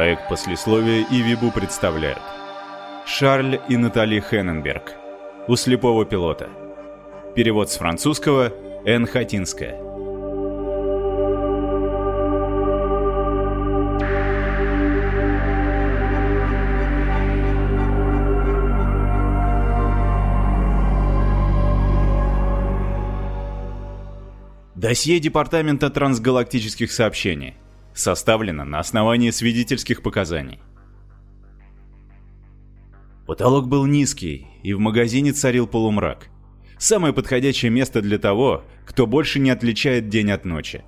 Проект послесловия и Вибу представляют Шарль и Натали Хенненберг У слепого пилота Перевод с французского Н. Хатинская Досье Департамента трансгалактических сообщений. Составлено на основании свидетельских показаний. Потолок был низкий, и в магазине царил полумрак. Самое подходящее место для того, кто больше не отличает день от ночи.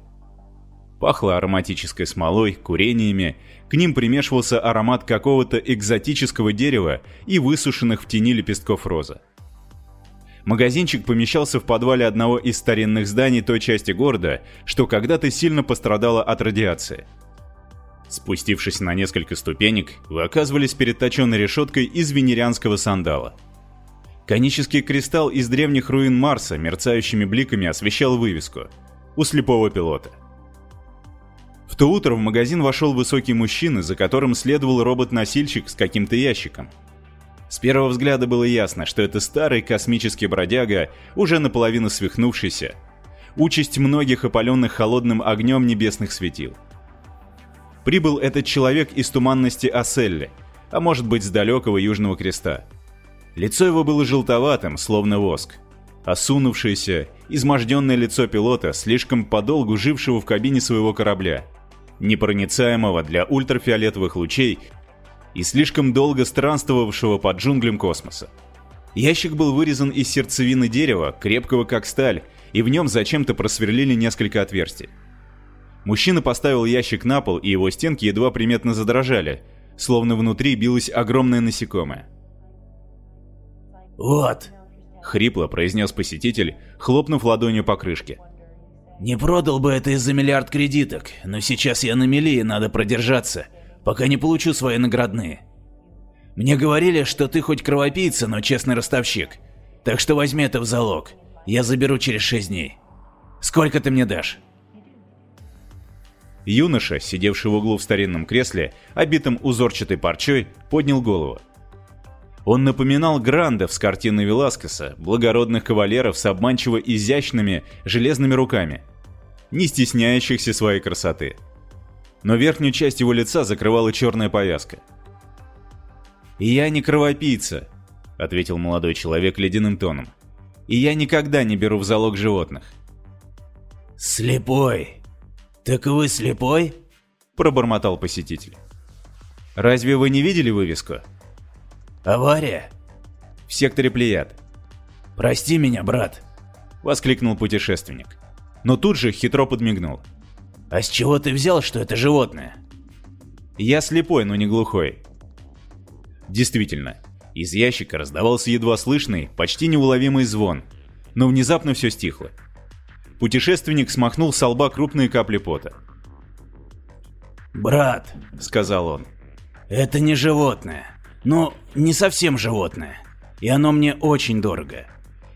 Пахло ароматической смолой, курениями, к ним примешивался аромат какого-то экзотического дерева и высушенных в тени лепестков розы. Магазинчик помещался в подвале одного из старинных зданий той части города, что когда-то сильно пострадало от радиации. Спустившись на несколько ступенек, вы оказывались перед точенной решеткой из венерианского сандала. Конический кристалл из древних руин Марса мерцающими бликами освещал вывеску «У слепого пилота». В то утро в магазин вошел высокий мужчина, за которым следовал робот-носильщик с каким-то ящиком – с первого взгляда было ясно, что это старый космический бродяга, уже наполовину свихнувшийся. Участь многих опаленных холодным огнем небесных светил. Прибыл этот человек из туманности Аселли, а может быть с далекого Южного Креста. Лицо его было желтоватым, словно воск. Осунувшееся, изможденное лицо пилота, слишком подолгу жившего в кабине своего корабля, непроницаемого для ультрафиолетовых лучей и слишком долго странствовавшего под джунглям космоса. Ящик был вырезан из сердцевины дерева, крепкого как сталь, и в нем зачем-то просверлили несколько отверстий. Мужчина поставил ящик на пол, и его стенки едва приметно задрожали, словно внутри билось огромное насекомое. «Вот», — хрипло произнес посетитель, хлопнув ладонью по крышке. «Не продал бы это из-за миллиард кредиток, но сейчас я на мели и надо продержаться пока не получу свои наградные. Мне говорили, что ты хоть кровопийца, но честный ростовщик. Так что возьми это в залог. Я заберу через шесть дней. Сколько ты мне дашь?» Юноша, сидевший в углу в старинном кресле, обитым узорчатой парчой, поднял голову. Он напоминал грандов с картины Веласкеса, благородных кавалеров с обманчиво изящными железными руками, не стесняющихся своей красоты но верхнюю часть его лица закрывала черная повязка. «Я не кровопийца», — ответил молодой человек ледяным тоном. «И я никогда не беру в залог животных». «Слепой? Так вы слепой?» — пробормотал посетитель. «Разве вы не видели вывеску?» «Авария?» «В секторе Плеяд». «Прости меня, брат», — воскликнул путешественник. Но тут же хитро подмигнул. «А с чего ты взял, что это животное?» «Я слепой, но не глухой». Действительно, из ящика раздавался едва слышный, почти неуловимый звон, но внезапно все стихло. Путешественник смахнул с лба крупные капли пота. «Брат», — сказал он, — «это не животное. Ну, не совсем животное. И оно мне очень дорого.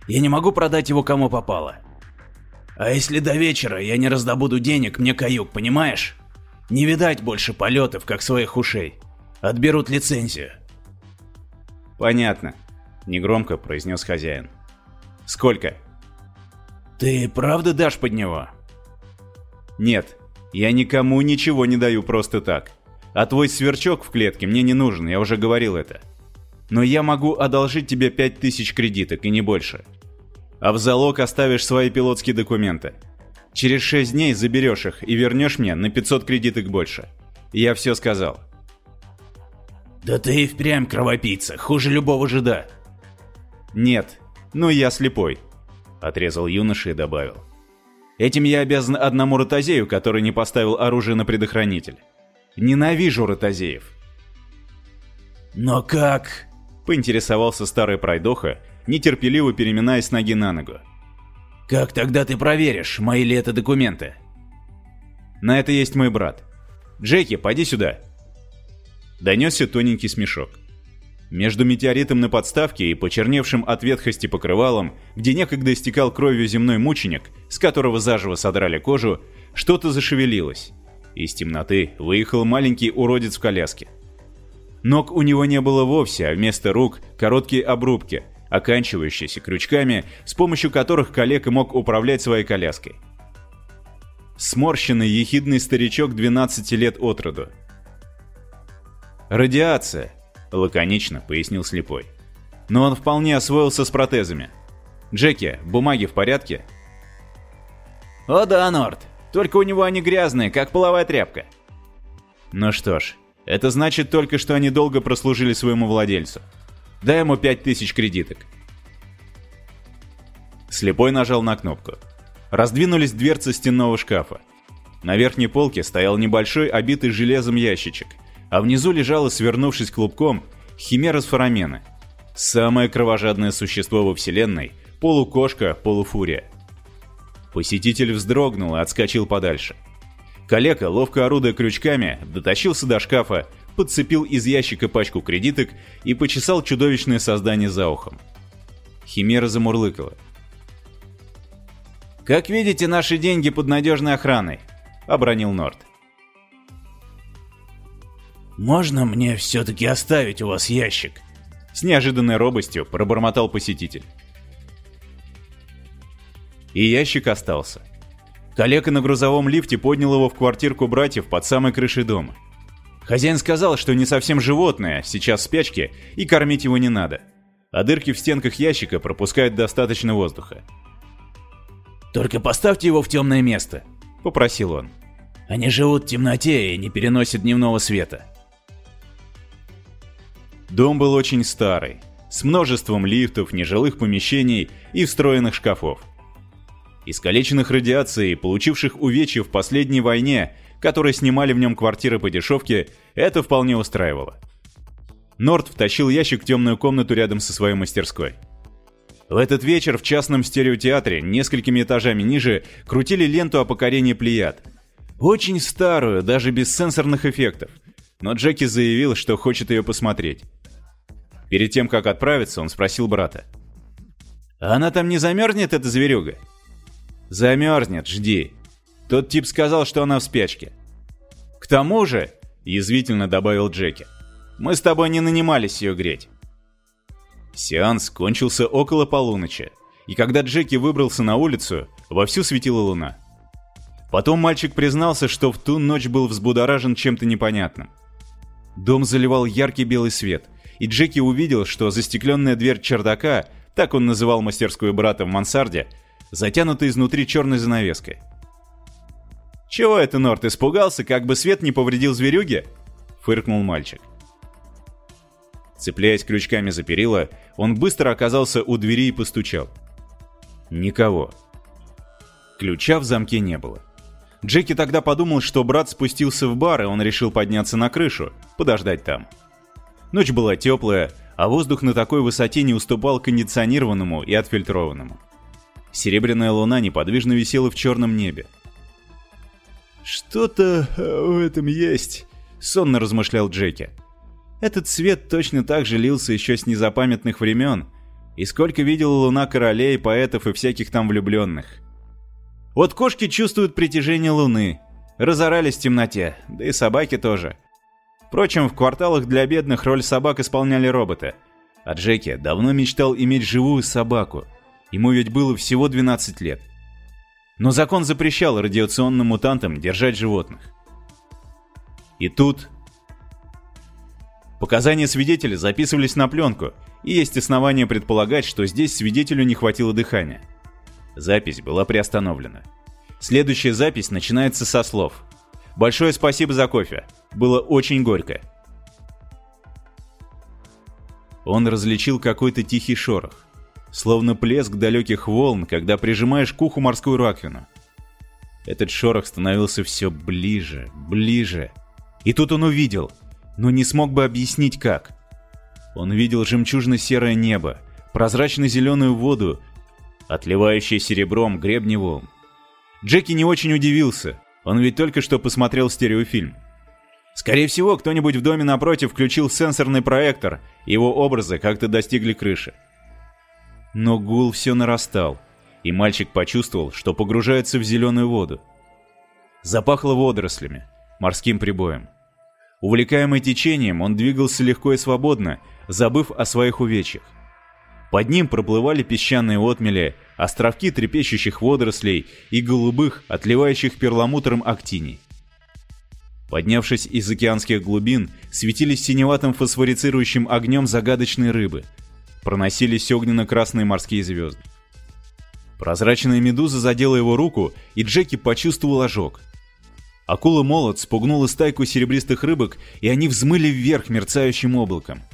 Я не могу продать его кому попало. А если до вечера я не раздобуду денег, мне каюк, понимаешь? Не видать больше полетов, как своих ушей. Отберут лицензию. Понятно, негромко произнес хозяин. Сколько? Ты правда дашь под него? Нет, я никому ничего не даю просто так. А твой сверчок в клетке мне не нужен, я уже говорил это. Но я могу одолжить тебе 5000 кредиток и не больше а в залог оставишь свои пилотские документы. Через 6 дней заберешь их и вернешь мне на 500 кредиток больше. Я все сказал. Да ты и впрямь кровопийца, хуже любого жида. Нет, ну я слепой, отрезал юноша и добавил. Этим я обязан одному ротозею, который не поставил оружие на предохранитель. Ненавижу ротозеев. Но как? Поинтересовался старый пройдоха, нетерпеливо переминаясь ноги на ногу. «Как тогда ты проверишь, мои ли это документы?» «На это есть мой брат. Джеки, поди сюда!» Донесся тоненький смешок. Между метеоритом на подставке и почерневшим от ветхости покрывалом, где некогда истекал кровью земной мученик, с которого заживо содрали кожу, что-то зашевелилось. Из темноты выехал маленький уродец в коляске. Ног у него не было вовсе, а вместо рук короткие обрубки, оканчивающиеся крючками, с помощью которых коллега мог управлять своей коляской. Сморщенный ехидный старичок 12 лет от роду. «Радиация», — лаконично пояснил слепой. «Но он вполне освоился с протезами. Джеки, бумаги в порядке?» «О да, Норд, только у него они грязные, как половая тряпка. Ну что ж, это значит только, что они долго прослужили своему владельцу. Дай ему 5000 кредиток. Слепой нажал на кнопку. Раздвинулись дверцы стенного шкафа. На верхней полке стоял небольшой, обитый железом ящичек, а внизу лежала, свернувшись клубком, химера с форамена. Самое кровожадное существо во вселенной, полукошка, полуфурия. Посетитель вздрогнул и отскочил подальше. Калека, ловко орудуя крючками, дотащился до шкафа, подцепил из ящика пачку кредиток и почесал чудовищное создание за ухом. Химера замурлыкала. «Как видите, наши деньги под надежной охраной», — обронил Норд. «Можно мне все-таки оставить у вас ящик?» С неожиданной робостью пробормотал посетитель. И ящик остался. Коллега на грузовом лифте поднял его в квартирку братьев под самой крышей дома. Хозяин сказал, что не совсем животное, сейчас в спячке, и кормить его не надо. А дырки в стенках ящика пропускают достаточно воздуха. «Только поставьте его в темное место», — попросил он. «Они живут в темноте и не переносят дневного света». Дом был очень старый, с множеством лифтов, нежилых помещений и встроенных шкафов искалеченных радиацией, получивших увечья в последней войне, которые снимали в нем квартиры по дешевке, это вполне устраивало. Норд втащил ящик в темную комнату рядом со своей мастерской. В этот вечер в частном стереотеатре, несколькими этажами ниже, крутили ленту о покорении Плеяд. Очень старую, даже без сенсорных эффектов. Но Джеки заявил, что хочет ее посмотреть. Перед тем, как отправиться, он спросил брата. «А она там не замерзнет, эта зверюга?» Замерзнет, жди. Тот тип сказал, что она в спячке. К тому же, язвительно добавил Джеки, мы с тобой не нанимались ее греть. Сеанс кончился около полуночи, и когда Джеки выбрался на улицу, вовсю светила луна. Потом мальчик признался, что в ту ночь был взбудоражен чем-то непонятным. Дом заливал яркий белый свет, и Джеки увидел, что застекленная дверь чердака, так он называл мастерскую брата в мансарде, затянутый изнутри черной занавеской. «Чего это Норт испугался, как бы свет не повредил зверюге?» — фыркнул мальчик. Цепляясь крючками за перила, он быстро оказался у двери и постучал. Никого. Ключа в замке не было. Джеки тогда подумал, что брат спустился в бар, и он решил подняться на крышу, подождать там. Ночь была теплая, а воздух на такой высоте не уступал кондиционированному и отфильтрованному. Серебряная луна неподвижно висела в черном небе. «Что-то э, в этом есть», — сонно размышлял Джеки. «Этот свет точно так же лился еще с незапамятных времен, и сколько видела луна королей, поэтов и всяких там влюбленных. Вот кошки чувствуют притяжение луны, разорались в темноте, да и собаки тоже. Впрочем, в кварталах для бедных роль собак исполняли роботы, а Джеки давно мечтал иметь живую собаку — Ему ведь было всего 12 лет. Но закон запрещал радиационным мутантам держать животных. И тут... Показания свидетеля записывались на пленку, и есть основания предполагать, что здесь свидетелю не хватило дыхания. Запись была приостановлена. Следующая запись начинается со слов. «Большое спасибо за кофе. Было очень горько». Он различил какой-то тихий шорох словно плеск далеких волн, когда прижимаешь к уху морскую раковину. Этот шорох становился все ближе, ближе. И тут он увидел, но не смог бы объяснить как. Он видел жемчужно-серое небо, прозрачно-зеленую воду, отливающее серебром гребни волн. Джеки не очень удивился, он ведь только что посмотрел стереофильм. Скорее всего, кто-нибудь в доме напротив включил сенсорный проектор, его образы как-то достигли крыши. Но гул все нарастал, и мальчик почувствовал, что погружается в зеленую воду. Запахло водорослями. морским прибоем. Увлекаемый течением, он двигался легко и свободно, забыв о своих увечьях. Под ним проплывали песчаные отмели, островки трепещущих водорослей и голубых, отливающих перламутром актиний. Поднявшись из океанских глубин, светились синеватым фосфорицирующим огнем загадочные рыбы. Проносились огненно-красные морские звезды. Прозрачная медуза задела его руку, и Джеки почувствовал ожог. Акула-молот спугнула стайку серебристых рыбок, и они взмыли вверх мерцающим облаком.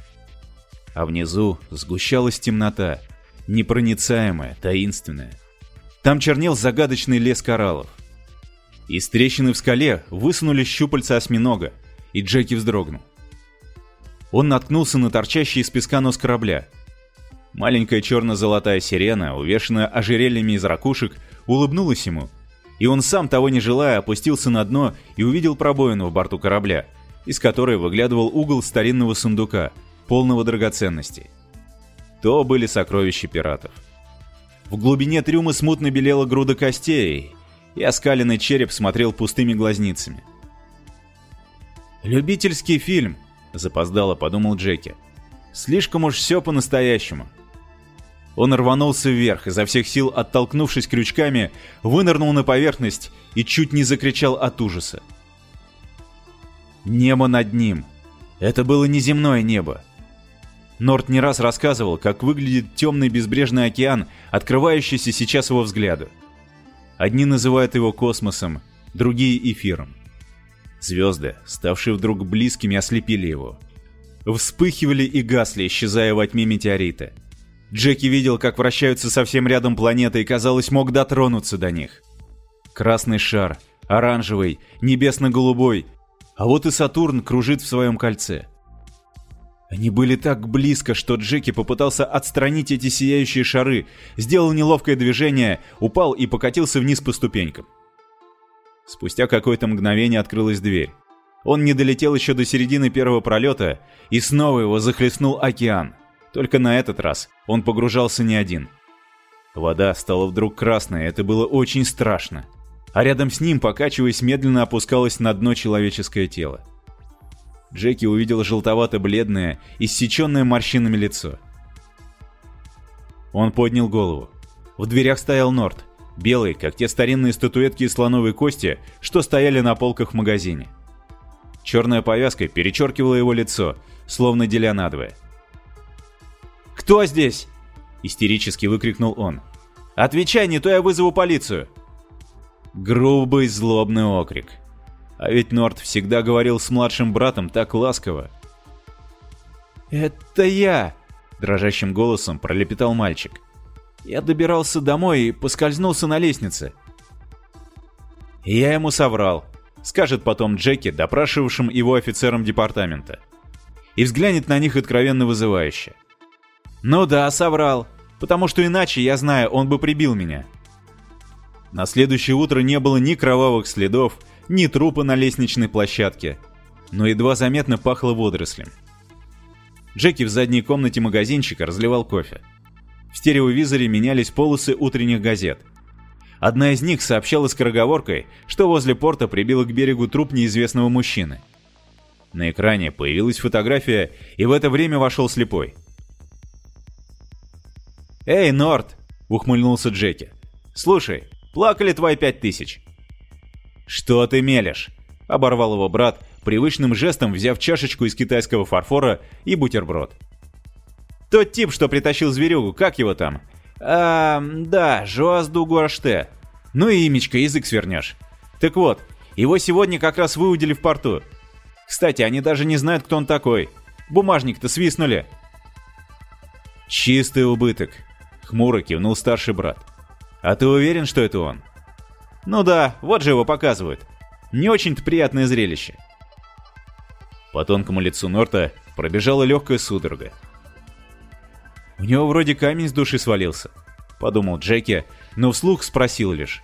А внизу сгущалась темнота, непроницаемая, таинственная. Там чернел загадочный лес кораллов. Из трещины в скале высунулись щупальца осьминога, и Джеки вздрогнул. Он наткнулся на торчащий из песка нос корабля. Маленькая черно-золотая сирена, увешанная ожерельями из ракушек, улыбнулась ему, и он сам, того не желая, опустился на дно и увидел пробоину в борту корабля, из которой выглядывал угол старинного сундука, полного драгоценностей. То были сокровища пиратов. В глубине трюма смутно белела груда костей, и оскаленный череп смотрел пустыми глазницами. «Любительский фильм», — запоздало подумал Джеки. «Слишком уж все по-настоящему». Он рванулся вверх, изо всех сил оттолкнувшись крючками, вынырнул на поверхность и чуть не закричал от ужаса. Небо над ним. Это было неземное небо. Норт не раз рассказывал, как выглядит темный безбрежный океан, открывающийся сейчас его взгляду. Одни называют его космосом, другие — эфиром. Звезды, ставшие вдруг близкими, ослепили его. Вспыхивали и гасли, исчезая во тьме метеорита. Джеки видел, как вращаются совсем рядом планеты и, казалось, мог дотронуться до них. Красный шар, оранжевый, небесно-голубой, а вот и Сатурн кружит в своем кольце. Они были так близко, что Джеки попытался отстранить эти сияющие шары, сделал неловкое движение, упал и покатился вниз по ступенькам. Спустя какое-то мгновение открылась дверь. Он не долетел еще до середины первого пролета, и снова его захлестнул океан. Только на этот раз он погружался не один. Вода стала вдруг красной, это было очень страшно. А рядом с ним, покачиваясь, медленно опускалось на дно человеческое тело. Джеки увидел желтовато-бледное, иссеченное морщинами лицо. Он поднял голову. В дверях стоял Норт, белый, как те старинные статуэтки из слоновой кости, что стояли на полках в магазине. Черная повязка перечеркивала его лицо, словно деля надвое. «Кто здесь?» – истерически выкрикнул он. «Отвечай, не то я вызову полицию!» Грубый злобный окрик – а ведь Норт всегда говорил с младшим братом так ласково. «Это я!» – дрожащим голосом пролепетал мальчик. «Я добирался домой и поскользнулся на лестнице». я ему соврал, скажет потом Джеки, допрашивавшим его офицерам департамента. И взглянет на них откровенно вызывающе. «Ну да, соврал, потому что иначе, я знаю, он бы прибил меня». На следующее утро не было ни кровавых следов, ни трупа на лестничной площадке, но едва заметно пахло водорослем. Джеки в задней комнате магазинчика разливал кофе. В стереовизоре менялись полосы утренних газет. Одна из них сообщала скороговоркой, что возле порта прибило к берегу труп неизвестного мужчины. На экране появилась фотография, и в это время вошел слепой. «Эй, Норт!» — ухмыльнулся Джеки. «Слушай, плакали твои пять тысяч. «Что ты мелешь?» — оборвал его брат, привычным жестом взяв чашечку из китайского фарфора и бутерброд. «Тот тип, что притащил зверюгу, как его там?» «А, да, Жоазду Гуаште. Ну и имечко, язык свернешь. Так вот, его сегодня как раз выудили в порту. Кстати, они даже не знают, кто он такой. Бумажник-то свистнули». «Чистый убыток», — хмуро кивнул старший брат. «А ты уверен, что это он?» Ну да, вот же его показывают. Не очень-то приятное зрелище. По тонкому лицу Норта пробежала легкая судорога. «У него вроде камень с души свалился», — подумал Джеки, но вслух спросил лишь.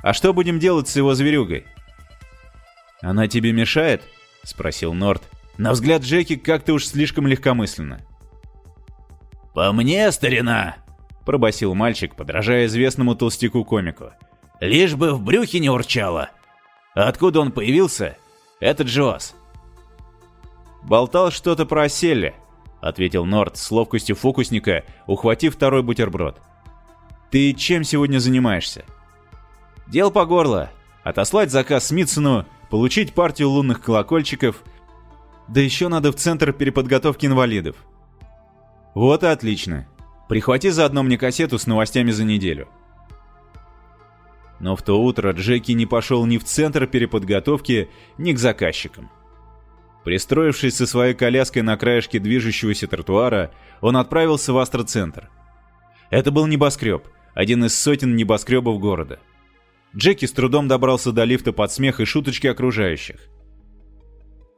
«А что будем делать с его зверюгой?» «Она тебе мешает?» — спросил Норт. На взгляд Джеки как-то уж слишком легкомысленно. «По мне, старина!» — пробасил мальчик, подражая известному толстяку-комику. Лишь бы в брюхе не урчало. Откуда он появился? Это Джоас. Болтал что-то про оселе, ответил Норд с ловкостью фокусника, ухватив второй бутерброд. Ты чем сегодня занимаешься? Дел по горло. Отослать заказ Смитсону, получить партию лунных колокольчиков. Да еще надо в центр переподготовки инвалидов. Вот и отлично. Прихвати заодно мне кассету с новостями за неделю. Но в то утро Джеки не пошел ни в центр переподготовки, ни к заказчикам. Пристроившись со своей коляской на краешке движущегося тротуара, он отправился в астроцентр. Это был небоскреб, один из сотен небоскребов города. Джеки с трудом добрался до лифта под смех и шуточки окружающих.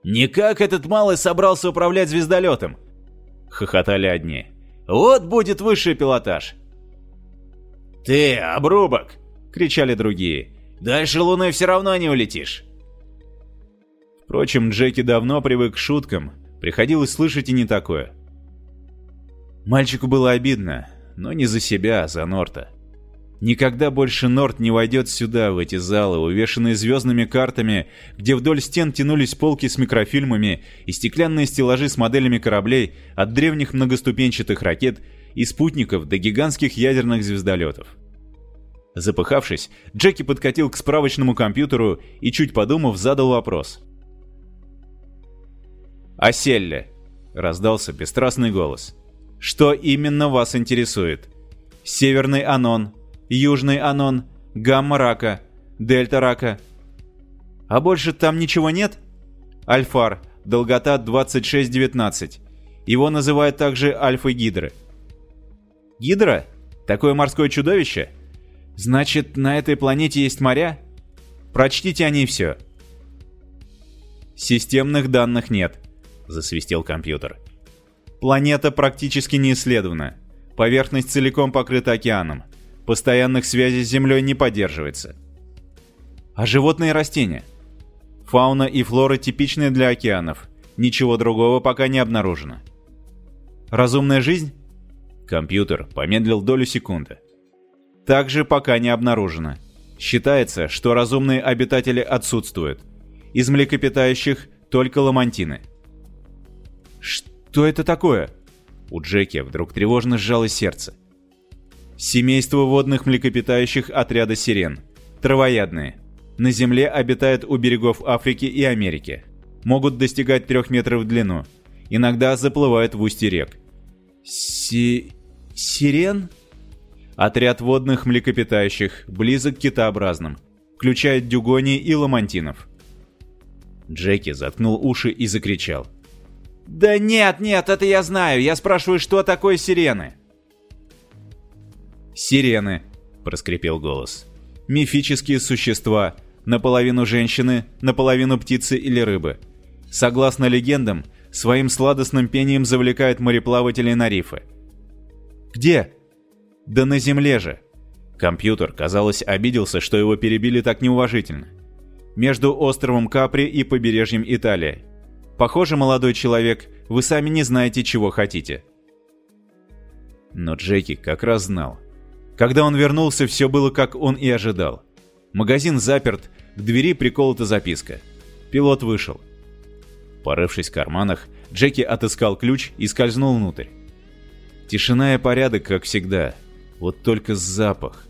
«Никак этот малый собрался управлять звездолетом!» — хохотали одни. «Вот будет высший пилотаж!» «Ты, обрубок!» — кричали другие. «Дальше Луны все равно не улетишь!» Впрочем, Джеки давно привык к шуткам, приходилось слышать и не такое. Мальчику было обидно, но не за себя, а за Норта. Никогда больше Норт не войдет сюда, в эти залы, увешанные звездными картами, где вдоль стен тянулись полки с микрофильмами и стеклянные стеллажи с моделями кораблей от древних многоступенчатых ракет и спутников до гигантских ядерных звездолетов. Запыхавшись, Джеки подкатил к справочному компьютеру и, чуть подумав, задал вопрос. «Оселле», — раздался бесстрастный голос. «Что именно вас интересует? Северный Анон, Южный Анон, Гамма-Рака, Дельта-Рака. А больше там ничего нет? Альфар, долгота 2619. Его называют также Альфа-Гидры. Гидра? Такое морское чудовище? Значит, на этой планете есть моря? Прочтите о ней все. Системных данных нет, засвистел компьютер. Планета практически не исследована. Поверхность целиком покрыта океаном. Постоянных связей с Землей не поддерживается. А животные и растения? Фауна и флора типичны для океанов. Ничего другого пока не обнаружено. Разумная жизнь? Компьютер помедлил долю секунды. Также пока не обнаружено. Считается, что разумные обитатели отсутствуют. Из млекопитающих только ламантины. Что это такое? У Джеки вдруг тревожно сжалось сердце. Семейство водных млекопитающих отряда сирен. Травоядные. На Земле обитают у берегов Африки и Америки. Могут достигать трех метров в длину. Иногда заплывают в устье рек. Си... сирен? Отряд водных млекопитающих, близок к китообразным. Включает дюгоний и ламантинов. Джеки заткнул уши и закричал. «Да нет, нет, это я знаю. Я спрашиваю, что такое сирены?» «Сирены», — проскрипел голос. «Мифические существа, наполовину женщины, наполовину птицы или рыбы. Согласно легендам, своим сладостным пением завлекают мореплавателей на рифы». «Где?» «Да на земле же». Компьютер, казалось, обиделся, что его перебили так неуважительно. Между островом Капри и побережьем Италии. Похоже, молодой человек, вы сами не знаете, чего хотите. Но Джеки как раз знал. Когда он вернулся, все было как он и ожидал. Магазин заперт, к двери приколота записка. Пилот вышел. Порывшись в карманах, Джеки отыскал ключ и скользнул внутрь. Тишина и порядок, как всегда. Вот только запах.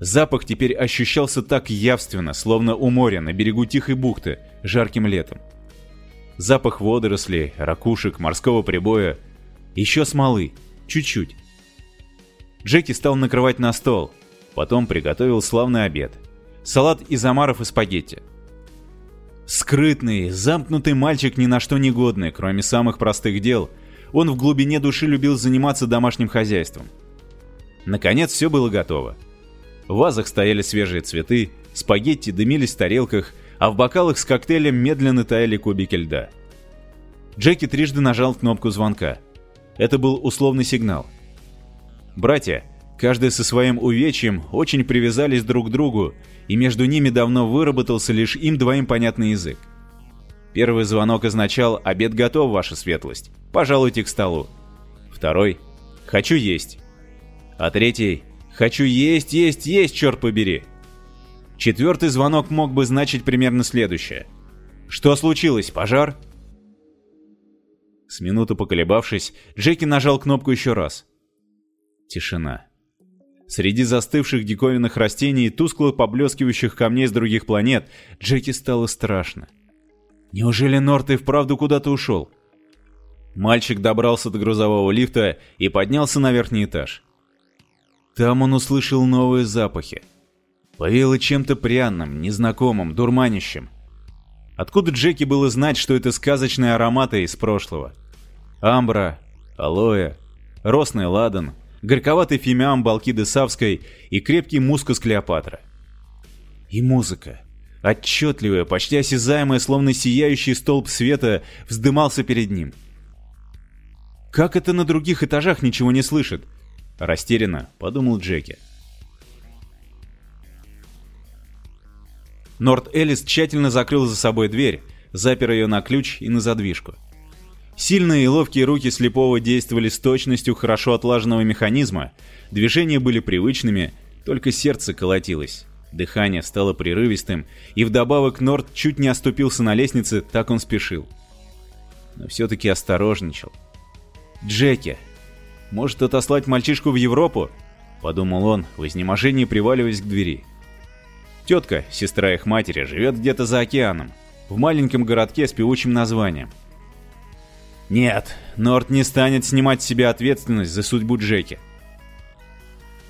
Запах теперь ощущался так явственно, словно у моря на берегу Тихой бухты, жарким летом. Запах водорослей, ракушек, морского прибоя. Еще смолы. Чуть-чуть. Джеки стал накрывать на стол. Потом приготовил славный обед. Салат из омаров и спагетти. Скрытный, замкнутый мальчик ни на что не годный, кроме самых простых дел, он в глубине души любил заниматься домашним хозяйством. Наконец все было готово. В вазах стояли свежие цветы, спагетти дымились в тарелках, а в бокалах с коктейлем медленно таяли кубики льда. Джеки трижды нажал кнопку звонка. Это был условный сигнал – Братья, каждый со своим увечьем, очень привязались друг к другу, и между ними давно выработался лишь им двоим понятный язык. Первый звонок означал «Обед готов, ваша светлость. Пожалуйте к столу». Второй «Хочу есть». А третий «Хочу есть, есть, есть, черт побери». Четвертый звонок мог бы значить примерно следующее. «Что случилось? Пожар?» С минуту поколебавшись, Джеки нажал кнопку еще раз. Тишина. Среди застывших диковинных растений и тускло поблескивающих камней с других планет Джеки стало страшно. Неужели Норт и вправду куда-то ушел? Мальчик добрался до грузового лифта и поднялся на верхний этаж. Там он услышал новые запахи. Повеяло чем-то пряным, незнакомым, дурманящим. Откуда Джеки было знать, что это сказочные ароматы из прошлого? Амбра, алоэ, росный ладан, горьковатый фимиам Балкиды Савской и крепкий мускус Клеопатра. И музыка, отчетливая, почти осязаемая, словно сияющий столб света, вздымался перед ним. «Как это на других этажах ничего не слышит?» Растерянно подумал Джеки. Норт Элис тщательно закрыл за собой дверь, запер ее на ключ и на задвижку. Сильные и ловкие руки слепого действовали с точностью хорошо отлаженного механизма, движения были привычными, только сердце колотилось. Дыхание стало прерывистым, и вдобавок Норт чуть не оступился на лестнице, так он спешил. Но все-таки осторожничал. «Джеки, может отослать мальчишку в Европу?» — подумал он, в изнеможении приваливаясь к двери. Тетка, сестра их матери, живет где-то за океаном, в маленьком городке с певучим названием. Нет, Норт не станет снимать с себя ответственность за судьбу Джеки.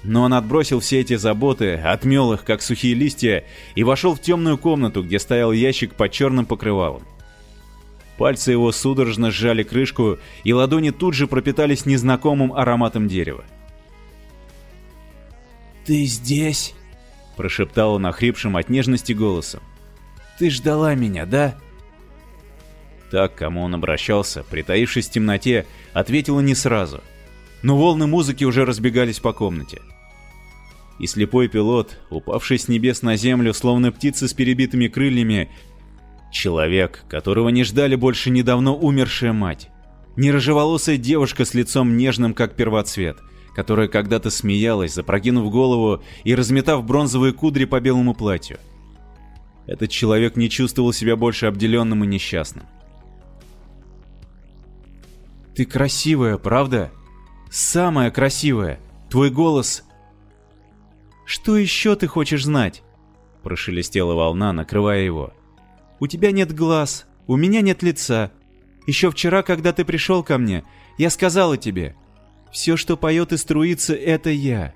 Но он отбросил все эти заботы, отмел их, как сухие листья, и вошел в темную комнату, где стоял ящик под черным покрывалом. Пальцы его судорожно сжали крышку, и ладони тут же пропитались незнакомым ароматом дерева. «Ты здесь?» прошептал он охрипшим от нежности голосом. «Ты ждала меня, да?» Так, кому он обращался, притаившись в темноте, ответила не сразу. Но волны музыки уже разбегались по комнате. И слепой пилот, упавший с небес на землю, словно птица с перебитыми крыльями, человек, которого не ждали больше недавно умершая мать, не рыжеволосая девушка с лицом нежным, как первоцвет — которая когда-то смеялась, запрокинув голову и разметав бронзовые кудри по белому платью. Этот человек не чувствовал себя больше обделенным и несчастным. «Ты красивая, правда? Самая красивая! Твой голос...» «Что еще ты хочешь знать?» Прошелестела волна, накрывая его. «У тебя нет глаз, у меня нет лица. Еще вчера, когда ты пришел ко мне, я сказала тебе, все, что поет и струится, это я.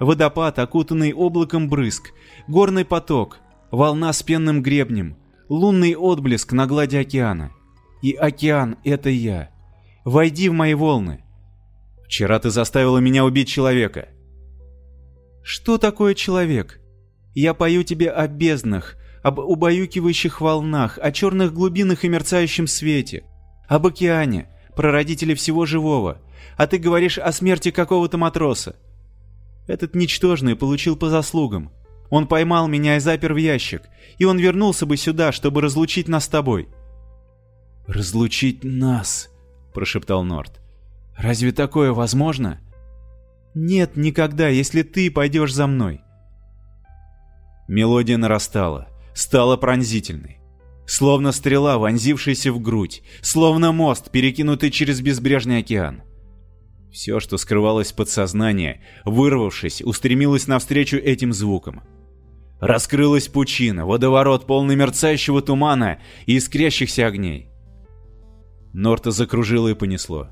Водопад, окутанный облаком брызг, горный поток, волна с пенным гребнем, лунный отблеск на глади океана. И океан — это я. Войди в мои волны. Вчера ты заставила меня убить человека. Что такое человек? Я пою тебе о безднах, об убаюкивающих волнах, о черных глубинах и мерцающем свете, об океане, прародителе всего живого, а ты говоришь о смерти какого-то матроса. Этот ничтожный получил по заслугам. Он поймал меня и запер в ящик, и он вернулся бы сюда, чтобы разлучить нас с тобой». «Разлучить нас?» – прошептал Норт. «Разве такое возможно?» «Нет, никогда, если ты пойдешь за мной». Мелодия нарастала, стала пронзительной. Словно стрела, вонзившаяся в грудь, словно мост, перекинутый через безбрежный океан. Все, что скрывалось в подсознании, вырвавшись, устремилось навстречу этим звукам. Раскрылась пучина, водоворот, полный мерцающего тумана и искрящихся огней. Норта закружило и понесло.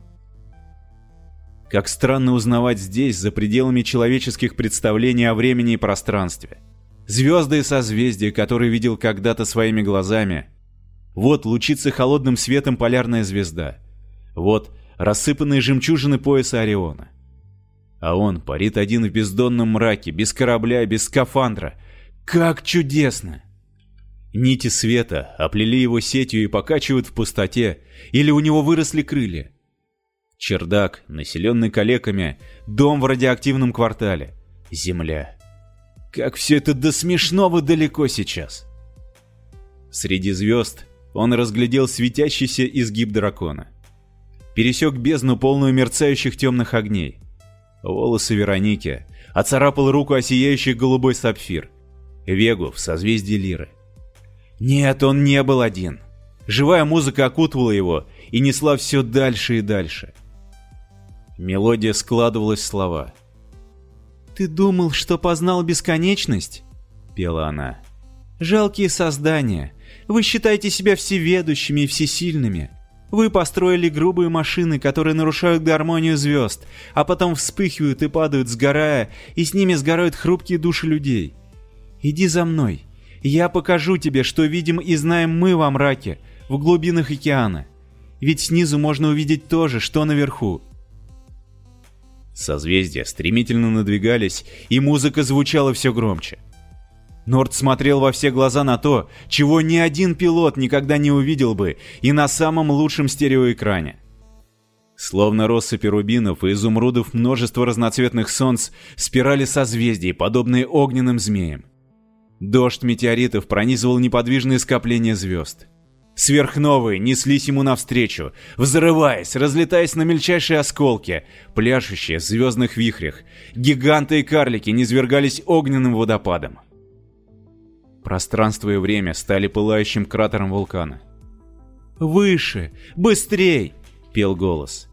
Как странно узнавать здесь, за пределами человеческих представлений о времени и пространстве. Звезды и созвездия, которые видел когда-то своими глазами. Вот лучится холодным светом полярная звезда. Вот рассыпанные жемчужины пояса Ориона. А он парит один в бездонном мраке, без корабля, без скафандра. Как чудесно! Нити света оплели его сетью и покачивают в пустоте, или у него выросли крылья. Чердак, населенный калеками, дом в радиоактивном квартале, земля. Как все это до смешного далеко сейчас. Среди звезд он разглядел светящийся изгиб дракона пересек бездну, полную мерцающих темных огней. Волосы Вероники, оцарапал руку о голубой сапфир. Вегу в созвездии Лиры. Нет, он не был один. Живая музыка окутывала его и несла все дальше и дальше. Мелодия складывалась в слова. «Ты думал, что познал бесконечность?» — пела она. «Жалкие создания. Вы считаете себя всеведущими и всесильными. Вы построили грубые машины, которые нарушают гармонию звезд, а потом вспыхивают и падают, сгорая, и с ними сгорают хрупкие души людей. Иди за мной. Я покажу тебе, что видим и знаем мы во мраке, в глубинах океана. Ведь снизу можно увидеть то же, что наверху. Созвездия стремительно надвигались, и музыка звучала все громче. Норд смотрел во все глаза на то, чего ни один пилот никогда не увидел бы и на самом лучшем стереоэкране. Словно россыпи рубинов и изумрудов множество разноцветных солнц, спирали созвездий, подобные огненным змеям. Дождь метеоритов пронизывал неподвижные скопления звезд. Сверхновые неслись ему навстречу, взрываясь, разлетаясь на мельчайшие осколки, пляшущие в звездных вихрях. Гиганты и карлики низвергались огненным водопадом. Пространство и время стали пылающим кратером вулкана. «Выше! Быстрей!» — пел голос.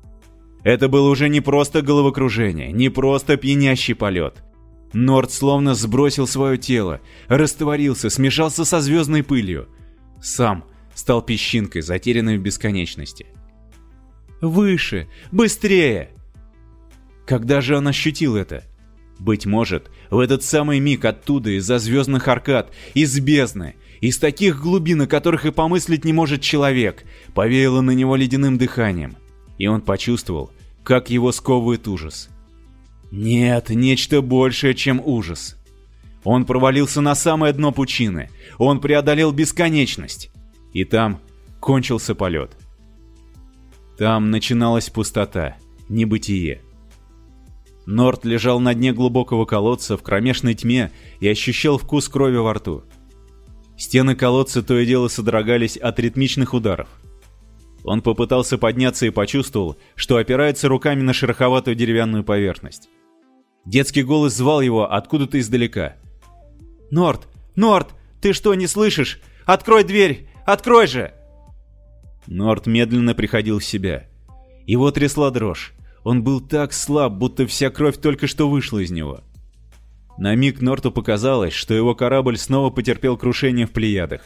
Это было уже не просто головокружение, не просто пьянящий полет. Норд словно сбросил свое тело, растворился, смешался со звездной пылью. Сам стал песчинкой, затерянной в бесконечности. «Выше! Быстрее!» Когда же он ощутил это? Быть может, в этот самый миг оттуда, из-за звездных аркад, из бездны, из таких глубин, о которых и помыслить не может человек, повеяло на него ледяным дыханием, и он почувствовал, как его сковывает ужас. Нет, нечто большее, чем ужас. Он провалился на самое дно пучины, он преодолел бесконечность, и там кончился полет. Там начиналась пустота, небытие. Норт лежал на дне глубокого колодца в кромешной тьме и ощущал вкус крови во рту. Стены колодца то и дело содрогались от ритмичных ударов. Он попытался подняться и почувствовал, что опирается руками на шероховатую деревянную поверхность. Детский голос звал его откуда-то издалека. «Норт! Норт! Ты что, не слышишь? Открой дверь! Открой же!» Норт медленно приходил в себя. Его трясла дрожь. Он был так слаб, будто вся кровь только что вышла из него. На миг Норту показалось, что его корабль снова потерпел крушение в Плеядах.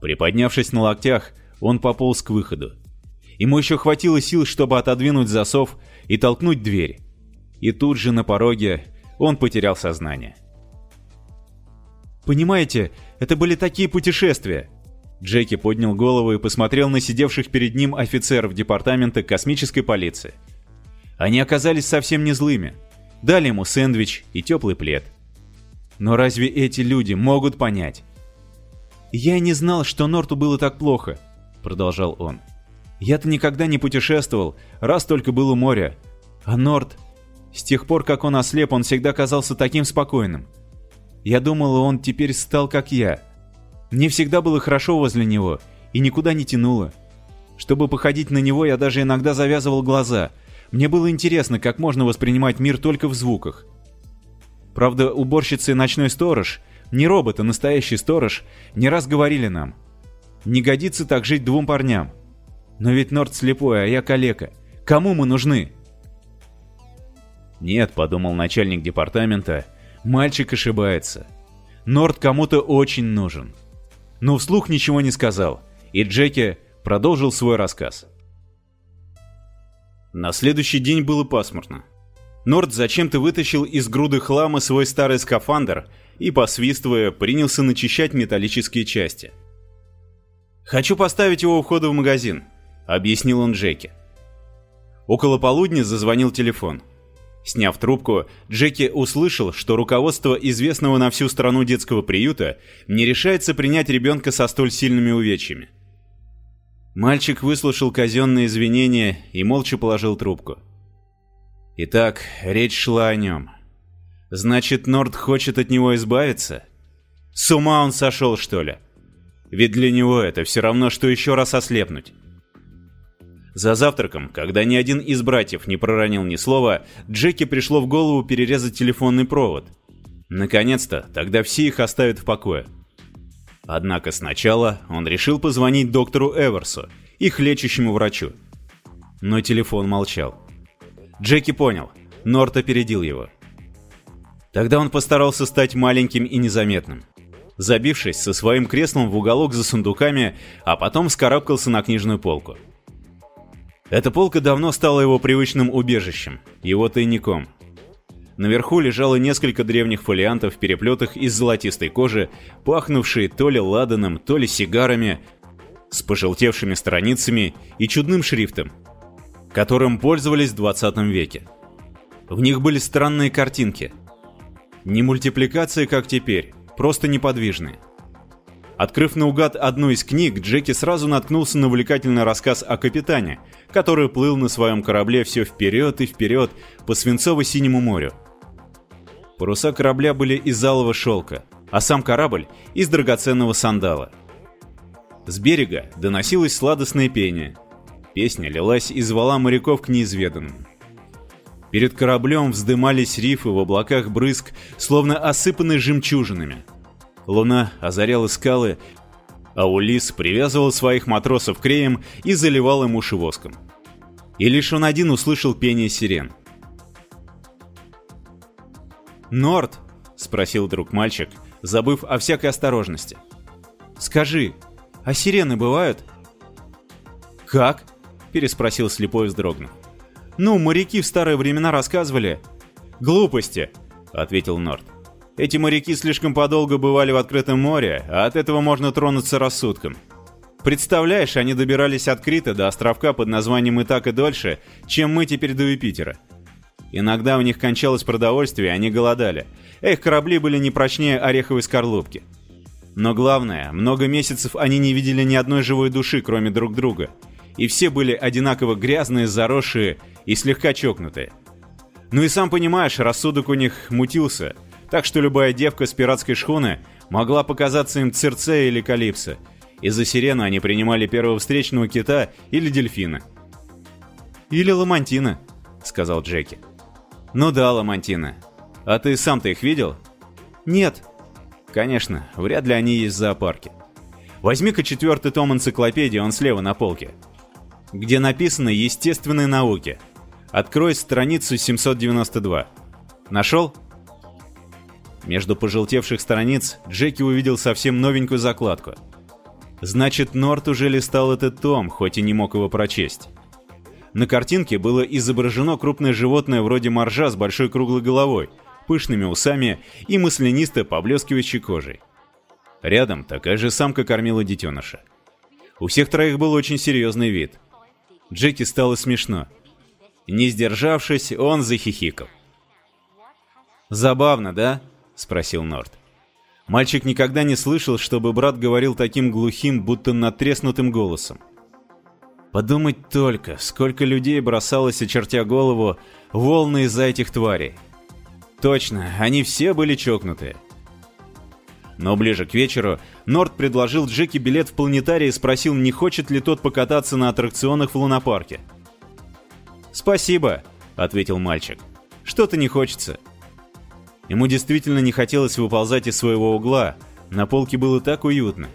Приподнявшись на локтях, он пополз к выходу. Ему еще хватило сил, чтобы отодвинуть засов и толкнуть дверь. И тут же на пороге он потерял сознание. «Понимаете, это были такие путешествия!» Джеки поднял голову и посмотрел на сидевших перед ним офицеров департамента космической полиции. Они оказались совсем не злыми. Дали ему сэндвич и теплый плед. Но разве эти люди могут понять? «Я не знал, что Норту было так плохо», — продолжал он. «Я-то никогда не путешествовал, раз только был у моря. А Норт... С тех пор, как он ослеп, он всегда казался таким спокойным. Я думал, он теперь стал как я. Мне всегда было хорошо возле него, и никуда не тянуло. Чтобы походить на него, я даже иногда завязывал глаза — мне было интересно, как можно воспринимать мир только в звуках. Правда, уборщицы и ночной сторож, не робот, а настоящий сторож, не раз говорили нам. Не годится так жить двум парням. Но ведь Норд слепой, а я калека. Кому мы нужны? Нет, подумал начальник департамента, мальчик ошибается. Норд кому-то очень нужен. Но вслух ничего не сказал, и Джеки продолжил свой рассказ. На следующий день было пасмурно. Норд зачем-то вытащил из груды хлама свой старый скафандр и, посвистывая, принялся начищать металлические части. «Хочу поставить его у входа в магазин», — объяснил он Джеки. Около полудня зазвонил телефон. Сняв трубку, Джеки услышал, что руководство известного на всю страну детского приюта не решается принять ребенка со столь сильными увечьями. Мальчик выслушал казенные извинения и молча положил трубку. Итак, речь шла о нем. Значит, Норд хочет от него избавиться? С ума он сошел, что ли? Ведь для него это все равно, что еще раз ослепнуть. За завтраком, когда ни один из братьев не проронил ни слова, Джеки пришло в голову перерезать телефонный провод. Наконец-то, тогда все их оставят в покое. Однако сначала он решил позвонить доктору Эверсу, их лечащему врачу. Но телефон молчал. Джеки понял, Норт опередил его. Тогда он постарался стать маленьким и незаметным. Забившись со своим креслом в уголок за сундуками, а потом скарабкался на книжную полку. Эта полка давно стала его привычным убежищем, его тайником. Наверху лежало несколько древних фолиантов в переплетах из золотистой кожи, пахнувшие то ли ладаном, то ли сигарами, с пожелтевшими страницами и чудным шрифтом, которым пользовались в 20 веке. В них были странные картинки. Не мультипликация, как теперь, просто неподвижные. Открыв наугад одну из книг, Джеки сразу наткнулся на увлекательный рассказ о капитане, который плыл на своем корабле все вперед и вперед по свинцово-синему морю. Паруса корабля были из алого шелка, а сам корабль — из драгоценного сандала. С берега доносилось сладостное пение. Песня лилась из вала моряков к неизведанным. Перед кораблем вздымались рифы в облаках брызг, словно осыпанные жемчужинами. Луна озаряла скалы, а Улис привязывал своих матросов к реям и заливал им уши воском. И лишь он один услышал пение сирен. «Норд!» — спросил друг мальчик, забыв о всякой осторожности. «Скажи, а сирены бывают?» «Как?» — переспросил слепой вздрогнув. «Ну, моряки в старые времена рассказывали». «Глупости», — ответил Норд. «Эти моряки слишком подолго бывали в открытом море, а от этого можно тронуться рассудком. Представляешь, они добирались от Крита до островка под названием и так и дольше, чем мы теперь до Юпитера. Иногда у них кончалось продовольствие, они голодали. Эх, корабли были не прочнее ореховой скорлупки. Но главное, много месяцев они не видели ни одной живой души, кроме друг друга. И все были одинаково грязные, заросшие и слегка чокнутые. Ну и сам понимаешь, рассудок у них мутился, так что любая девка с пиратской шхуны могла показаться им Цирцея или Калипсо, и за сирену они принимали первого встречного кита или дельфина. «Или ламантина», — сказал Джеки. «Ну да, ламантина. А ты сам-то их видел?» «Нет». «Конечно, вряд ли они есть в зоопарке. Возьми-ка четвертый том энциклопедии, он слева на полке. Где написано «Естественные науки», Открой страницу 792. Нашел? Между пожелтевших страниц Джеки увидел совсем новенькую закладку. Значит, Норт уже листал этот том, хоть и не мог его прочесть. На картинке было изображено крупное животное вроде моржа с большой круглой головой, пышными усами и маслянисто поблескивающей кожей. Рядом такая же самка кормила детеныша. У всех троих был очень серьезный вид. Джеки стало смешно. Не сдержавшись, он захихикал. «Забавно, да?» — спросил Норт. Мальчик никогда не слышал, чтобы брат говорил таким глухим, будто натреснутым голосом. Подумать только, сколько людей бросалось, очертя голову, волны из-за этих тварей. Точно, они все были чокнутые. Но ближе к вечеру Норт предложил Джеки билет в планетарий и спросил, не хочет ли тот покататься на аттракционах в лунопарке. «Спасибо», — ответил мальчик. «Что-то не хочется». Ему действительно не хотелось выползать из своего угла, на полке было так уютно.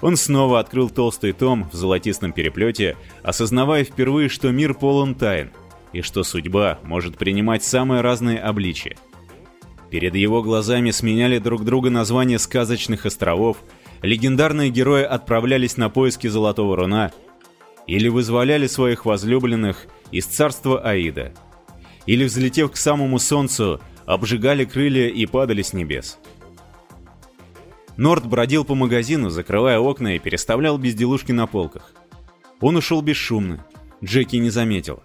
Он снова открыл толстый том в золотистом переплете, осознавая впервые, что мир полон тайн, и что судьба может принимать самые разные обличия. Перед его глазами сменяли друг друга названия сказочных островов, легендарные герои отправлялись на поиски Золотого Руна или вызволяли своих возлюбленных из царства Аида. Или, взлетев к самому солнцу, обжигали крылья и падали с небес. Норд бродил по магазину, закрывая окна и переставлял безделушки на полках. Он ушел бесшумно, Джеки не заметил.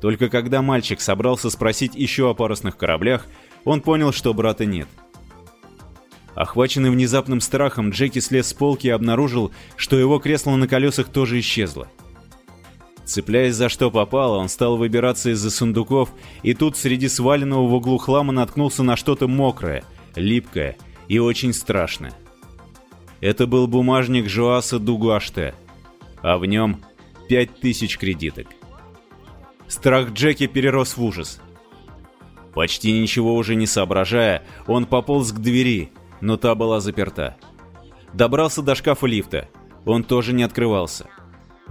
Только когда мальчик собрался спросить еще о парусных кораблях, он понял, что брата нет. Охваченный внезапным страхом, Джеки слез с полки и обнаружил, что его кресло на колесах тоже исчезло. Цепляясь за что попало, он стал выбираться из-за сундуков, и тут среди сваленного в углу хлама наткнулся на что-то мокрое, липкое и очень страшное. Это был бумажник Жоаса Дугуаште, а в нем пять тысяч кредиток. Страх Джеки перерос в ужас. Почти ничего уже не соображая, он пополз к двери, но та была заперта. Добрался до шкафа лифта. Он тоже не открывался.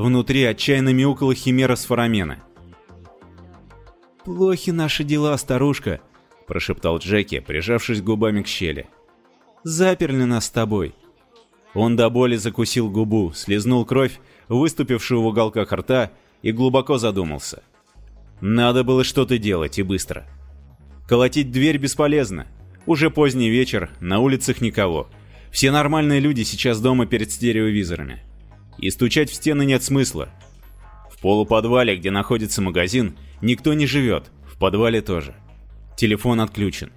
Внутри отчаянно мяукала химера с форамена. «Плохи наши дела, старушка», — прошептал Джеки, прижавшись губами к щели. «Заперли нас с тобой». Он до боли закусил губу, слезнул кровь, выступившую в уголках рта, и глубоко задумался. Надо было что-то делать, и быстро. Колотить дверь бесполезно. Уже поздний вечер, на улицах никого. Все нормальные люди сейчас дома перед стереовизорами. И стучать в стены нет смысла. В полуподвале, где находится магазин, никто не живет, в подвале тоже. Телефон отключен.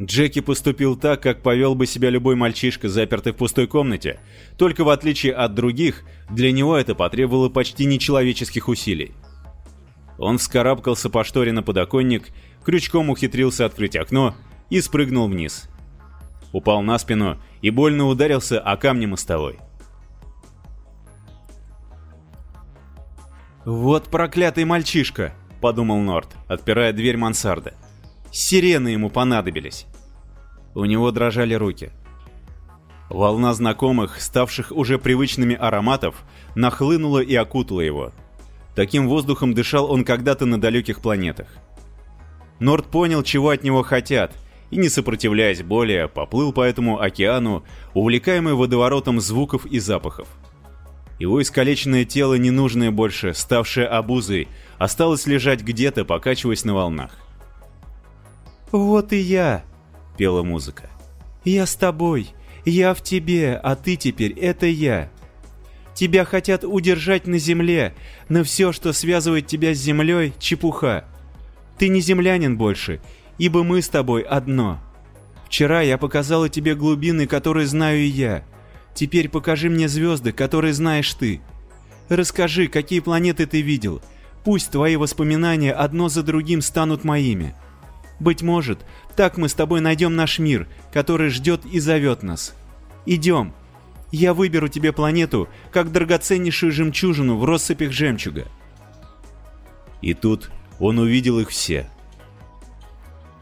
Джеки поступил так, как повел бы себя любой мальчишка, запертый в пустой комнате, только в отличие от других, для него это потребовало почти нечеловеческих усилий. Он вскарабкался по шторе на подоконник, крючком ухитрился открыть окно и спрыгнул вниз. Упал на спину и больно ударился о камни мостовой. «Вот проклятый мальчишка!» — подумал Норт, отпирая дверь мансарды. «Сирены ему понадобились!» У него дрожали руки. Волна знакомых, ставших уже привычными ароматов, нахлынула и окутала его. Таким воздухом дышал он когда-то на далеких планетах. Норд понял, чего от него хотят, и, не сопротивляясь более, поплыл по этому океану, увлекаемый водоворотом звуков и запахов. Его искалеченное тело, ненужное больше, ставшее обузой, осталось лежать где-то, покачиваясь на волнах. «Вот и я!» — пела музыка. «Я с тобой, я в тебе, а ты теперь — это я!» Тебя хотят удержать на земле, но все, что связывает тебя с землей, чепуха. Ты не землянин больше, ибо мы с тобой одно. Вчера я показала тебе глубины, которые знаю и я. Теперь покажи мне звезды, которые знаешь ты. Расскажи, какие планеты ты видел. Пусть твои воспоминания одно за другим станут моими. Быть может, так мы с тобой найдем наш мир, который ждет и зовет нас. Идем. Я выберу тебе планету, как драгоценнейшую жемчужину в россыпях жемчуга. И тут он увидел их все.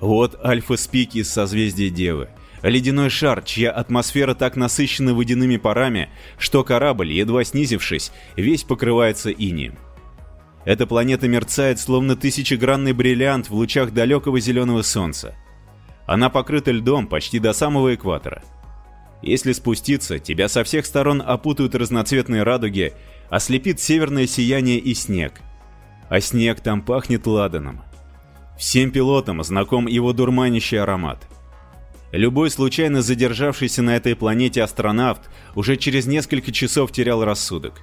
Вот Альфа-Спик из созвездия Девы, ледяной шар, чья атмосфера так насыщена водяными парами, что корабль, едва снизившись, весь покрывается инием. Эта планета мерцает, словно тысячегранный бриллиант в лучах далекого зеленого солнца. Она покрыта льдом почти до самого экватора. Если спуститься, тебя со всех сторон опутают разноцветные радуги, ослепит северное сияние и снег – а снег там пахнет ладаном. Всем пилотам знаком его дурманящий аромат. Любой случайно задержавшийся на этой планете астронавт уже через несколько часов терял рассудок.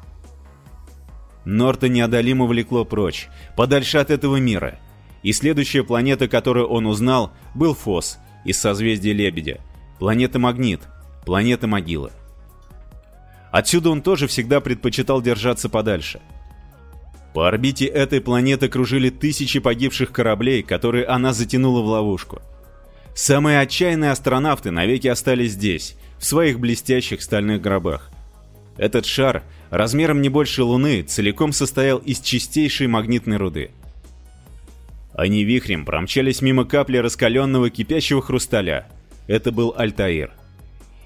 Норта неодолимо влекло прочь, подальше от этого мира. И следующая планета, которую он узнал, был Фос из созвездия Лебедя. Планета Магнит, планета Могила. Отсюда он тоже всегда предпочитал держаться подальше – по орбите этой планеты кружили тысячи погибших кораблей, которые она затянула в ловушку. Самые отчаянные астронавты навеки остались здесь, в своих блестящих стальных гробах. Этот шар, размером не больше Луны, целиком состоял из чистейшей магнитной руды. Они вихрем промчались мимо капли раскаленного кипящего хрусталя. Это был Альтаир.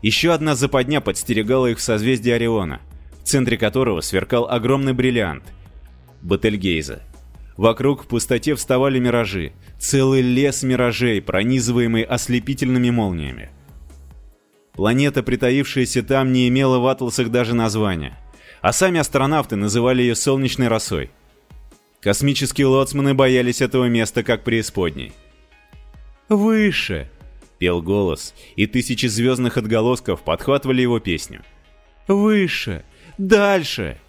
Еще одна западня подстерегала их в созвездии Ориона, в центре которого сверкал огромный бриллиант – Бетельгейза. Вокруг в пустоте вставали миражи, целый лес миражей, пронизываемый ослепительными молниями. Планета, притаившаяся там, не имела в атласах даже названия, а сами астронавты называли ее солнечной росой. Космические лоцманы боялись этого места как преисподней. «Выше!» — пел голос, и тысячи звездных отголосков подхватывали его песню. «Выше! Дальше!»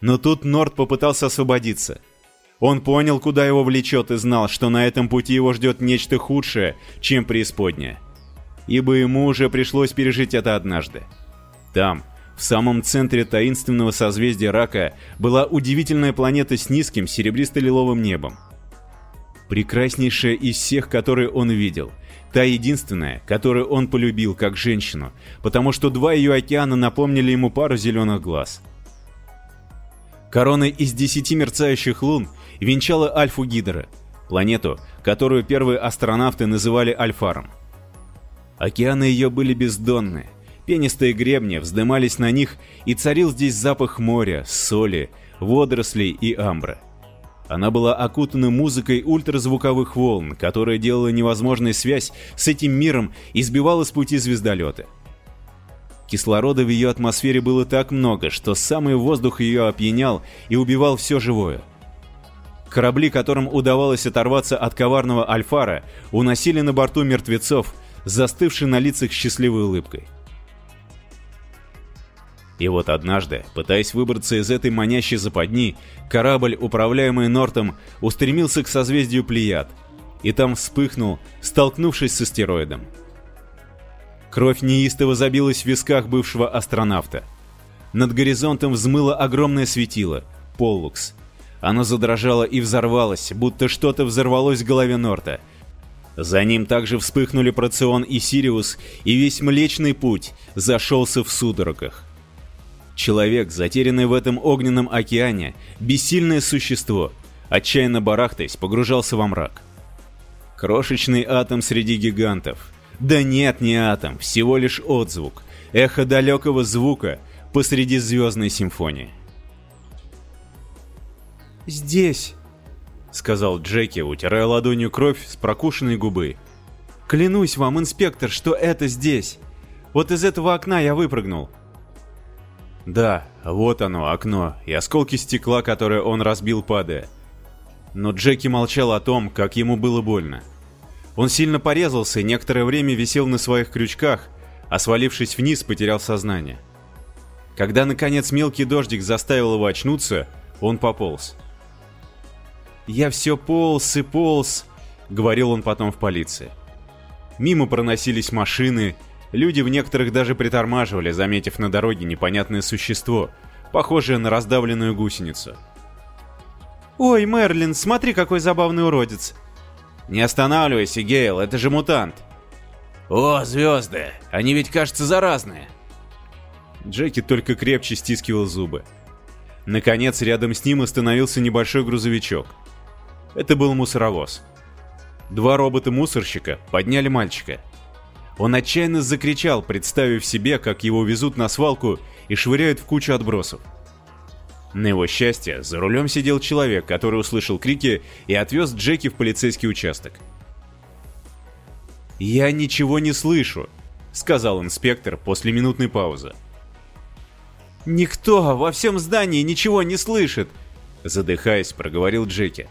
Но тут Норд попытался освободиться. Он понял, куда его влечет и знал, что на этом пути его ждет нечто худшее, чем преисподняя. Ибо ему уже пришлось пережить это однажды. Там, в самом центре таинственного созвездия Рака, была удивительная планета с низким серебристо-лиловым небом. Прекраснейшая из всех, которые он видел. Та единственная, которую он полюбил как женщину, потому что два ее океана напомнили ему пару зеленых глаз – Короной из десяти мерцающих лун венчала Альфу Гидра, планету, которую первые астронавты называли Альфаром. Океаны ее были бездонны, пенистые гребни вздымались на них, и царил здесь запах моря, соли, водорослей и амбра. Она была окутана музыкой ультразвуковых волн, которая делала невозможной связь с этим миром и сбивала с пути звездолеты. Кислорода в ее атмосфере было так много, что самый воздух ее опьянял и убивал все живое. Корабли, которым удавалось оторваться от коварного Альфара, уносили на борту мертвецов, застывший на лицах счастливой улыбкой. И вот однажды, пытаясь выбраться из этой манящей западни, корабль, управляемый Нортом, устремился к созвездию Плеяд, и там вспыхнул, столкнувшись с астероидом. Кровь неистово забилась в висках бывшего астронавта. Над горизонтом взмыло огромное светило — Поллукс. Оно задрожало и взорвалось, будто что-то взорвалось в голове Норта. За ним также вспыхнули Процион и Сириус, и весь Млечный Путь зашелся в судорогах. Человек, затерянный в этом огненном океане, бессильное существо, отчаянно барахтаясь, погружался во мрак. Крошечный атом среди гигантов. Да нет, не атом, всего лишь отзвук, эхо далекого звука посреди звездной симфонии. «Здесь», — сказал Джеки, утирая ладонью кровь с прокушенной губы. «Клянусь вам, инспектор, что это здесь. Вот из этого окна я выпрыгнул». Да, вот оно, окно, и осколки стекла, которые он разбил, падая. Но Джеки молчал о том, как ему было больно. Он сильно порезался и некоторое время висел на своих крючках, а свалившись вниз, потерял сознание. Когда, наконец, мелкий дождик заставил его очнуться, он пополз. «Я все полз и полз», — говорил он потом в полиции. Мимо проносились машины, Люди в некоторых даже притормаживали, заметив на дороге непонятное существо, похожее на раздавленную гусеницу. «Ой, Мерлин, смотри, какой забавный уродец!» «Не останавливайся, Гейл, это же мутант!» «О, звезды! Они ведь, кажется, заразные!» Джеки только крепче стискивал зубы. Наконец, рядом с ним остановился небольшой грузовичок. Это был мусоровоз. Два робота-мусорщика подняли мальчика — он отчаянно закричал, представив себе, как его везут на свалку и швыряют в кучу отбросов. На его счастье, за рулем сидел человек, который услышал крики и отвез Джеки в полицейский участок. «Я ничего не слышу», — сказал инспектор после минутной паузы. «Никто во всем здании ничего не слышит», — задыхаясь, проговорил Джеки.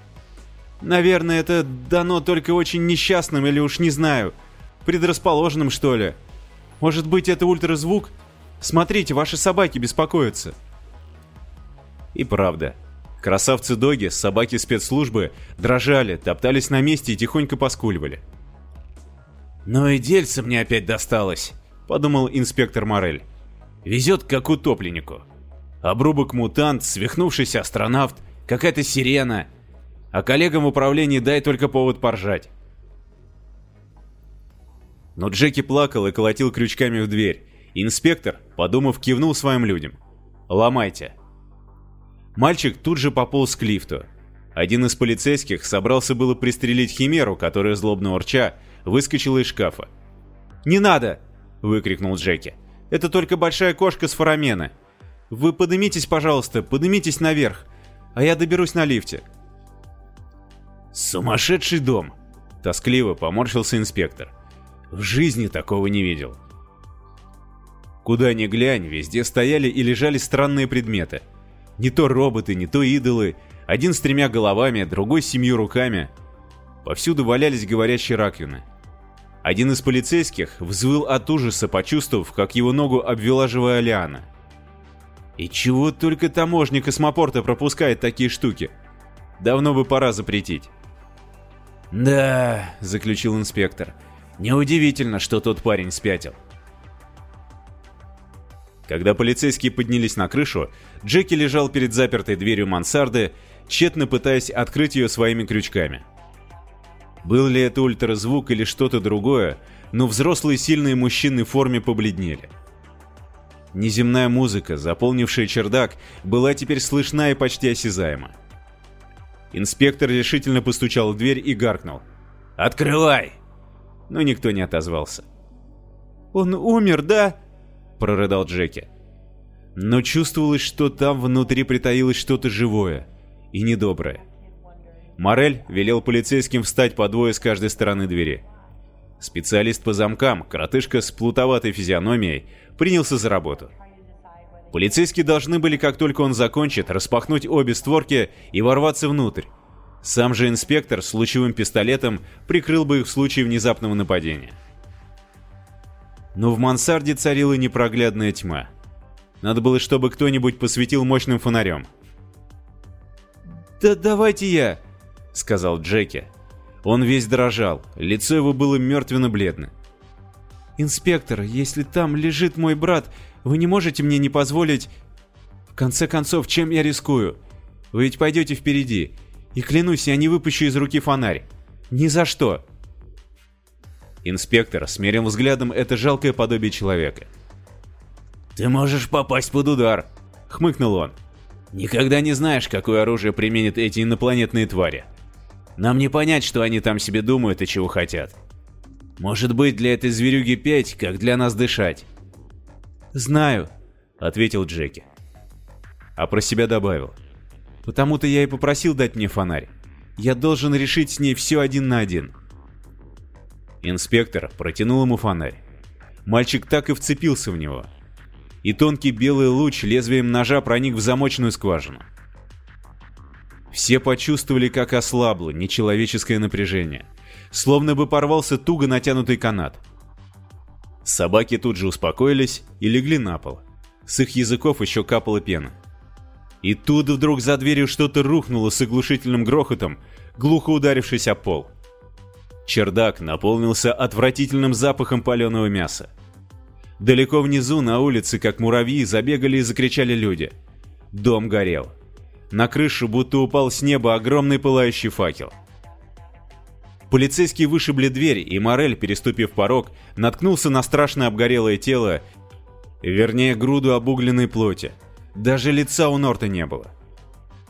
«Наверное, это дано только очень несчастным или уж не знаю предрасположенным, что ли. Может быть, это ультразвук? Смотрите, ваши собаки беспокоятся. И правда. Красавцы-доги, собаки спецслужбы, дрожали, топтались на месте и тихонько поскуливали. «Ну и дельце мне опять досталось», — подумал инспектор Морель. «Везет как утопленнику. Обрубок-мутант, свихнувшийся астронавт, какая-то сирена. А коллегам в управлении дай только повод поржать. Но Джеки плакал и колотил крючками в дверь. Инспектор, подумав, кивнул своим людям. «Ломайте». Мальчик тут же пополз к лифту. Один из полицейских собрался было пристрелить Химеру, которая, злобно урча, выскочила из шкафа. «Не надо!» — выкрикнул Джеки. «Это только большая кошка с форамена. Вы поднимитесь, пожалуйста, поднимитесь наверх, а я доберусь на лифте». «Сумасшедший дом!» — тоскливо поморщился инспектор. В жизни такого не видел. Куда ни глянь, везде стояли и лежали странные предметы. Не то роботы, не то идолы, один с тремя головами, другой с семью руками. Повсюду валялись говорящие раковины. Один из полицейских взвыл от ужаса, почувствовав, как его ногу обвела живая лиана. И чего только таможня космопорта пропускает такие штуки? Давно бы пора запретить. «Да», — заключил инспектор, — Неудивительно, что тот парень спятил. Когда полицейские поднялись на крышу, Джеки лежал перед запертой дверью мансарды, тщетно пытаясь открыть ее своими крючками. Был ли это ультразвук или что-то другое, но взрослые сильные мужчины в форме побледнели. Неземная музыка, заполнившая чердак, была теперь слышна и почти осязаема. Инспектор решительно постучал в дверь и гаркнул. «Открывай!» Но никто не отозвался. «Он умер, да?» – прорыдал Джеки. Но чувствовалось, что там внутри притаилось что-то живое и недоброе. Морель велел полицейским встать по двое с каждой стороны двери. Специалист по замкам, коротышка с плутоватой физиономией, принялся за работу. Полицейские должны были, как только он закончит, распахнуть обе створки и ворваться внутрь. Сам же инспектор с лучевым пистолетом прикрыл бы их в случае внезапного нападения. Но в мансарде царила непроглядная тьма. Надо было, чтобы кто-нибудь посветил мощным фонарем. «Да давайте я!» — сказал Джеки. Он весь дрожал, лицо его было мертвенно-бледно. «Инспектор, если там лежит мой брат, вы не можете мне не позволить... В конце концов, чем я рискую? Вы ведь пойдете впереди. И клянусь, я не выпущу из руки фонарь. Ни за что!» Инспектор смерил взглядом это жалкое подобие человека. «Ты можешь попасть под удар», — хмыкнул он. «Никогда не знаешь, какое оружие применят эти инопланетные твари. Нам не понять, что они там себе думают и чего хотят. Может быть, для этой зверюги петь, как для нас дышать?» «Знаю», — ответил Джеки. А про себя добавил. «Потому-то я и попросил дать мне фонарь. Я должен решить с ней все один на один». Инспектор протянул ему фонарь. Мальчик так и вцепился в него. И тонкий белый луч лезвием ножа проник в замочную скважину. Все почувствовали, как ослабло нечеловеческое напряжение, словно бы порвался туго натянутый канат. Собаки тут же успокоились и легли на пол. С их языков еще капала пена. И тут вдруг за дверью что-то рухнуло с оглушительным грохотом, глухо ударившись о пол. Чердак наполнился отвратительным запахом паленого мяса. Далеко внизу, на улице, как муравьи, забегали и закричали люди. Дом горел. На крышу будто упал с неба огромный пылающий факел. Полицейские вышибли дверь, и Морель, переступив порог, наткнулся на страшно обгорелое тело, вернее, груду обугленной плоти. Даже лица у Норта не было.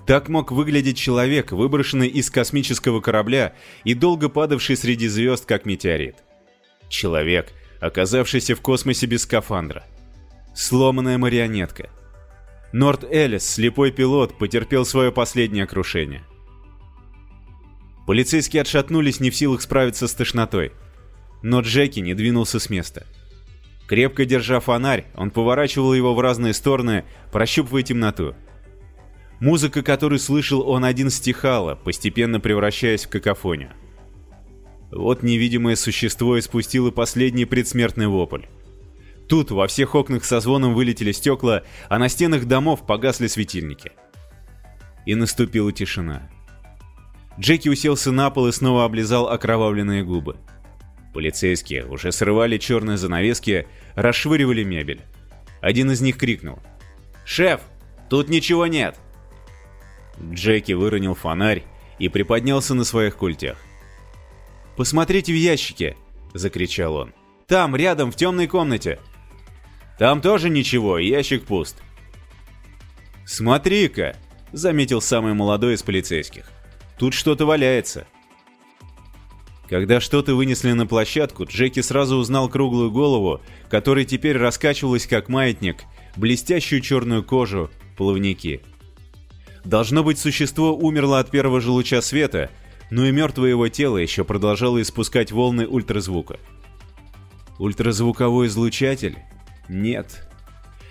Так мог выглядеть человек, выброшенный из космического корабля и долго падавший среди звезд, как метеорит. Человек, оказавшийся в космосе без скафандра. Сломанная марионетка. Норт Элис, слепой пилот, потерпел свое последнее крушение. Полицейские отшатнулись не в силах справиться с тошнотой. Но Джеки не двинулся с места. Крепко держа фонарь, он поворачивал его в разные стороны, прощупывая темноту. Музыка, которую слышал он один, стихала, постепенно превращаясь в какофонию. Вот невидимое существо испустило последний предсмертный вопль. Тут во всех окнах со звоном вылетели стекла, а на стенах домов погасли светильники. И наступила тишина. Джеки уселся на пол и снова облизал окровавленные губы. Полицейские уже срывали черные занавески, расшвыривали мебель. Один из них крикнул. «Шеф, тут ничего нет!» Джеки выронил фонарь и приподнялся на своих культях. «Посмотрите в ящике!» — закричал он. «Там, рядом, в темной комнате!» «Там тоже ничего, ящик пуст!» «Смотри-ка!» — заметил самый молодой из полицейских. «Тут что-то валяется!» Когда что-то вынесли на площадку, Джеки сразу узнал круглую голову, которая теперь раскачивалась как маятник, блестящую черную кожу, плавники. Должно быть, существо умерло от первого же луча света, но и мертвое его тело еще продолжало испускать волны ультразвука. Ультразвуковой излучатель? Нет.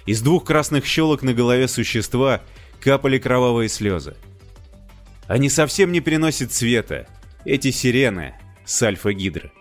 Из двух красных щелок на голове существа капали кровавые слезы. Они совсем не приносят света, эти сирены с альфа-гидры.